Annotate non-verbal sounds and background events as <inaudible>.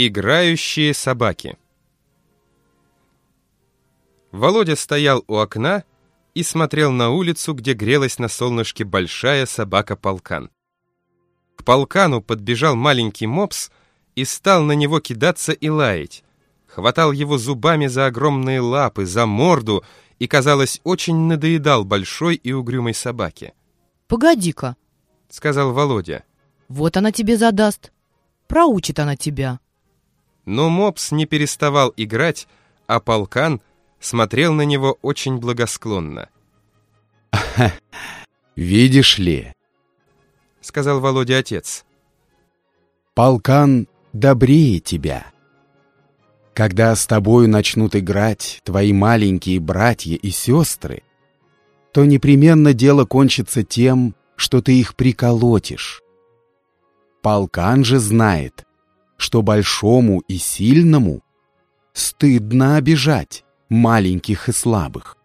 Играющие собаки Володя стоял у окна и смотрел на улицу, где грелась на солнышке большая собака-полкан. К полкану подбежал маленький мопс и стал на него кидаться и лаять. Хватал его зубами за огромные лапы, за морду и, казалось, очень надоедал большой и угрюмой собаке. «Погоди-ка», — сказал Володя. «вот она тебе задаст. Проучит она тебя». Но мопс не переставал играть, а полкан смотрел на него очень благосклонно. <laughs> «Видишь ли», — сказал Володя отец, — «полкан добрее тебя. Когда с тобою начнут играть твои маленькие братья и сестры, то непременно дело кончится тем, что ты их приколотишь. Полкан же знает, что большому и сильному стыдно обижать маленьких и слабых.